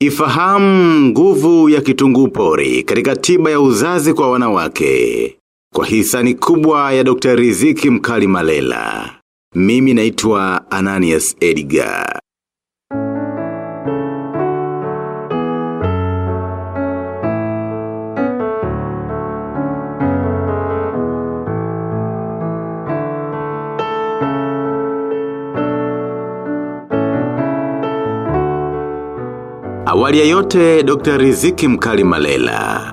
Ifahamu nguvu ya kitunguu pori katika tiba ya uzazi kwa wanawake. Kwa hisani kubwa ya Dr. Riziki Mkali Malela. Mimi naitwa Ananias Edgar. Awali ya yote Dr. Riziki Mkali Malela.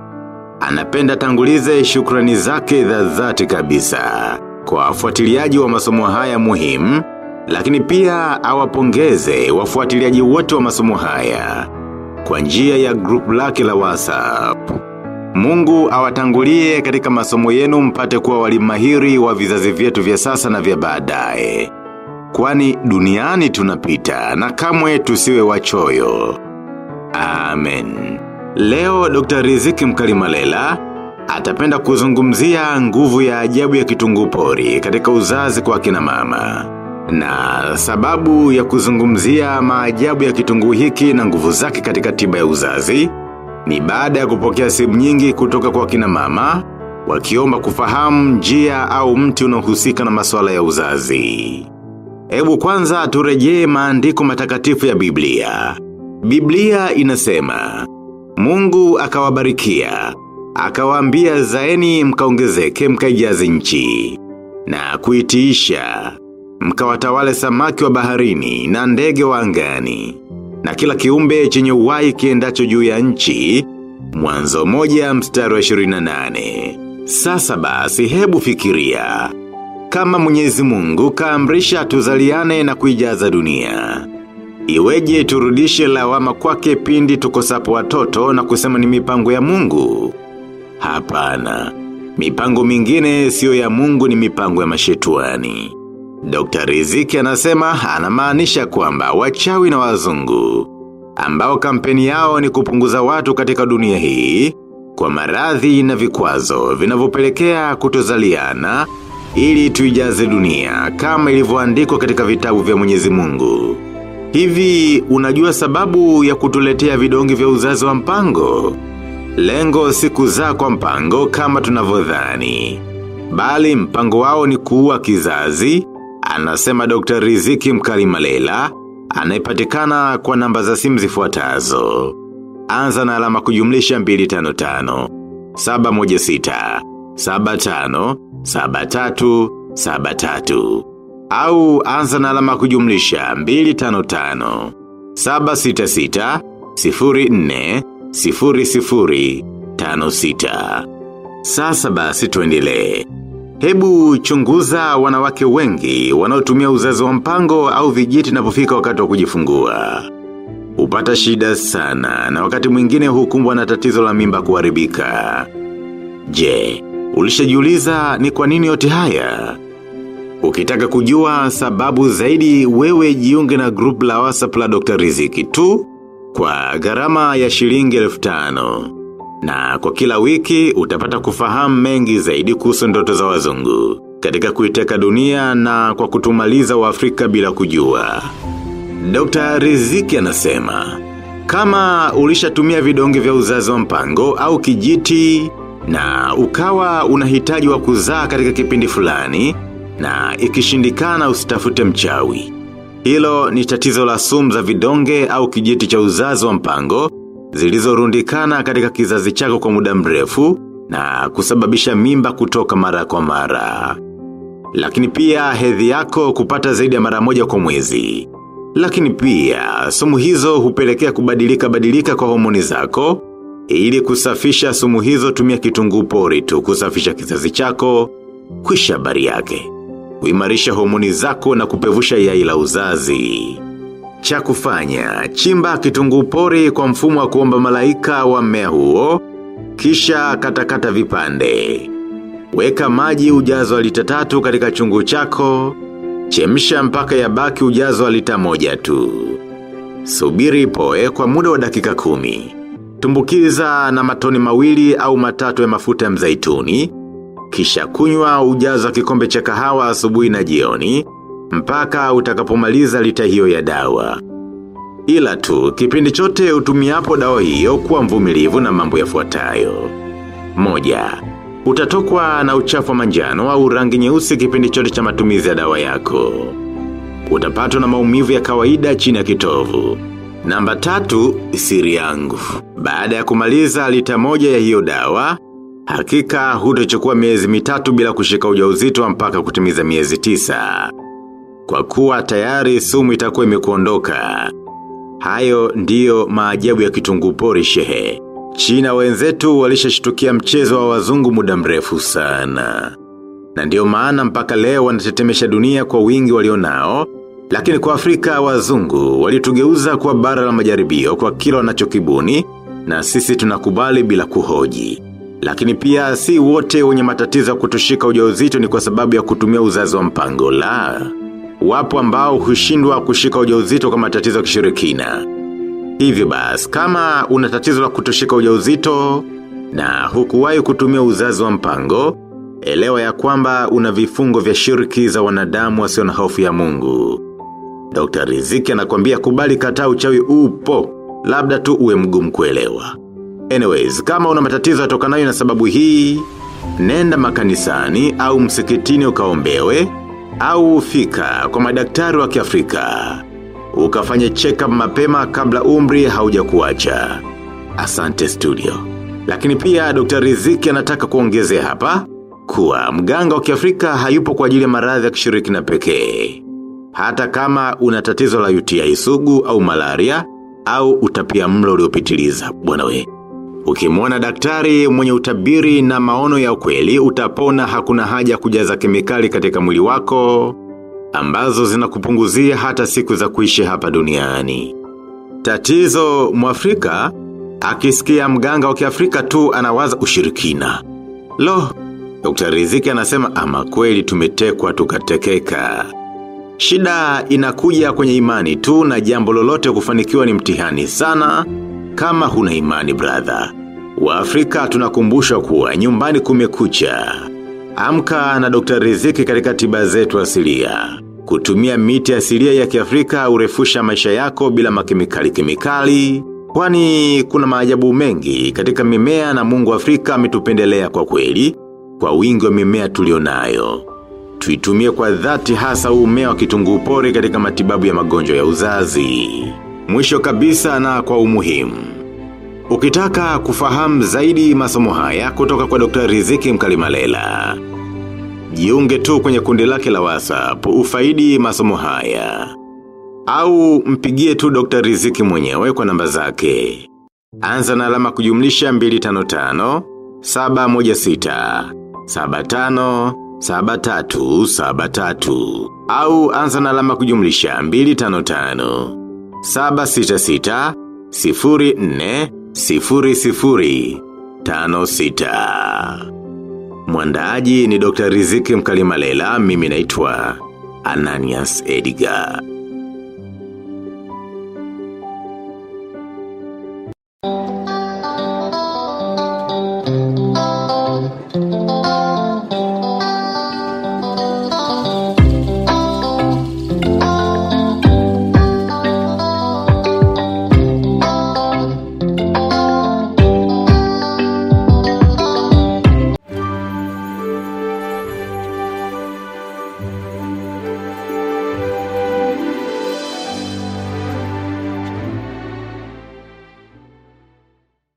Anapenda tangulize shukrani zake za dhati kabisa. Kwa wafuatiliaji wa masomo haya muhimu, lakini pia awapongeze wafuatiliaji wote wa masomo haya. Kwa njia ya group lake la WhatsApp. Mungu awatangulie katika masomo yenu mpate kuwa walimahiri wa vizazi vyetu vya sasa na vya baadaye. Kwani duniani tunapita na kamwe tusiwe wachoyo. Amen. Leo Dr. Riziki Mkalimalela atapenda kuzungumzia nguvu ya ajabu ya kitunguu pori katika uzazi kwa kina mama. Na sababu ya kuzungumzia maajabu ya kitunguu hiki na nguvu zake katika tiba ya uzazi ni baada ya kupokea simu nyingi kutoka kwa kina mama wakiomba kufahamu njia au mti unaohusika na masuala ya uzazi. Hebu kwanza turejee maandiko matakatifu ya Biblia. Biblia inasema, Mungu akawabarikia, akawambia zaeni mkaongezeke mkaijaze nchi, na kuitiisha, mkawatawale samaki wa baharini na ndege wa angani, na kila kiumbe chenye uwai kiendacho juu ya nchi, mwanzo moja mstari wa 28. Sasa basi hebu fikiria, kama mwenyezi mungu kaamrisha tuzaliane na kuijaza dunia. Iweje turudishe lawama kwake pindi tukosapo watoto na kusema ni mipango ya mungu? Hapana. Mipango mingine sio ya mungu ni mipango ya mashetuani. Dr. Riziki anasema anamaanisha kwamba wachawi na wazungu. Ambao kampeni yao ni kupunguza watu katika dunia hii, kwa maradhi na vikwazo vinavyopelekea kutozaliana, ili tuijaze dunia kama ilivyoandikwa katika vitabu vya mwenyezi mungu. Hivi unajua sababu ya kutuletea vidonge vya uzazi wa mpango? Lengo siku kuzaa kwa mpango kama tunavyodhani. Bali mpango wao ni kuua kizazi, anasema Dr. Riziki Mkali Malela, anayepatikana kwa namba za simu zifuatazo. Anza na alama kujumlisha 255, 716, 75, 73, 73 au anza na alama kujumlisha 255 766 04 00 56 Sasa basi tuendelee. Hebu chunguza wanawake wengi wanaotumia uzazi wa mpango au vijiti inapofika wakati wa kujifungua. Hupata shida sana na wakati mwingine hukumbwa na tatizo la mimba kuharibika. Je, ulishajiuliza ni kwa nini yote haya? Ukitaka kujua sababu zaidi wewe jiunge na group la WhatsApp la Dr. Riziki tu kwa gharama ya shilingi elfu tano. Na kwa kila wiki utapata kufahamu mengi zaidi kuhusu ndoto za wazungu katika kuiteka dunia na kwa kutumaliza waafrika bila kujua. Dr. Riziki anasema, kama ulishatumia vidonge vya uzazi wa mpango au kijiti na ukawa unahitaji wa kuzaa katika kipindi fulani, na ikishindikana usitafute mchawi. Hilo ni tatizo la sumu za vidonge au kijiti cha uzazi wa mpango, zilizorundikana katika kizazi chako kwa muda mrefu na kusababisha mimba kutoka mara kwa mara. Lakini pia hedhi yako kupata zaidi ya mara moja kwa mwezi. Lakini pia sumu hizo hupelekea kubadilika badilika kwa homoni zako, ili kusafisha sumu hizo tumia kitunguu pori tu kusafisha kizazi chako, kwisha habari yake kuimarisha homoni zako na kupevusha yai la uzazi. Cha kufanya, chimba kitunguu pori kwa mfumo wa kuomba malaika wa mmea huo, kisha katakata vipande. Weka maji ujazo lita tatu katika chungu chako, chemsha mpaka ya baki ujazo wa lita moja tu. Subiri poe kwa muda wa dakika kumi. Tumbukiza na matoni mawili au matatu ya mafuta ya mzaituni, kisha kunywa ujaza kikombe cha kahawa asubuhi na jioni, mpaka utakapomaliza lita hiyo ya dawa. Ila tu, kipindi chote utumiapo dawa hiyo kuwa mvumilivu na mambo yafuatayo. Moja, utatokwa na uchafu wa manjano au rangi nyeusi kipindi chote cha matumizi ya dawa yako. Utapatwa na maumivu ya kawaida chini ya kitovu. Namba tatu, siri yangu. Baada ya kumaliza lita moja ya hiyo dawa, hakika hutachukua miezi mitatu bila kushika ujauzito mpaka kutimiza miezi tisa. Kwa kuwa tayari sumu itakuwa imekuondoka. Hayo ndiyo maajabu ya kitunguu pori shehe. China wenzetu walishashtukia mchezo wa wazungu muda mrefu sana. Na ndio maana mpaka leo wanatetemesha dunia kwa wingi walionao, lakini kwa Afrika wazungu walitugeuza kwa bara la majaribio kwa kila wanachokibuni na sisi tunakubali bila kuhoji. Lakini pia si wote wenye matatizo ya kutushika ujauzito ni kwa sababu ya kutumia uzazi wa mpango la. Wapo ambao hushindwa kushika ujauzito kwa matatizo ya kishirikina. Hivyo basi, kama una tatizo la kutoshika ujauzito na hukuwahi kutumia uzazi wa mpango, elewa ya kwamba una vifungo vya shiriki za wanadamu wasio na hofu ya Mungu. Dr. Riziki anakuambia kubali kataa uchawi upo, labda tu uwe mgumu kuelewa. Anyways, kama una matatizo yatokanayo na sababu hii, nenda makanisani au msikitini ukaombewe, au ufika kwa madaktari wa kiafrika. Ukafanye check-up mapema kabla umri hauja kuwacha Asante studio. Lakini pia Dr. Riziki anataka kuongezea hapa, kuwa mganga wa kiafrika hayupo kwa ajili ya maradhi ya kishirikina pekee. Hata kama una tatizo la UTI sugu au malaria, au utapia mlo uliopitiliza bwana we. Ukimwona daktari mwenye utabiri na maono ya ukweli, utapona hakuna haja kujaza kemikali katika mwili wako, ambazo zinakupunguzia hata siku za kuishi hapa duniani. Tatizo mwafrika, akisikia mganga wa kiafrika tu anawaza ushirikina. Lo, Dr. Riziki anasema ama kweli tumetekwa tukatekeka. Shida inakuja kwenye imani tu na jambo lolote kufanikiwa ni mtihani sana kama huna imani brother. wa Afrika tunakumbusha kuwa nyumbani kumekucha. Amka na Dr. Riziki katika tiba zetu asilia. Kutumia miti asilia ya kiafrika urefusha maisha yako bila makemikali kemikali. Kwani kuna maajabu mengi katika mimea na mungu Afrika ametupendelea kwa kweli, kwa wingi wa mimea tulionayo. Tuitumie kwa dhati hasa umea wa kitunguu pori katika matibabu ya magonjwa ya uzazi. Mwisho kabisa na kwa umuhimu. Ukitaka kufahamu zaidi masomo haya kutoka kwa Dr. Riziki Mkalimalela. Jiunge tu kwenye kundi lake la WhatsApp ufaidi masomo haya. Au mpigie tu Dr. Riziki mwenyewe kwa namba zake. Anza na alama kujumlisha 255 716 75 7373 au anza na alama kujumlisha 255 766 04 00 56 Mwandaaji ni Dr. Riziki Mkalimalela, mimi naitwa Ananias Edgar.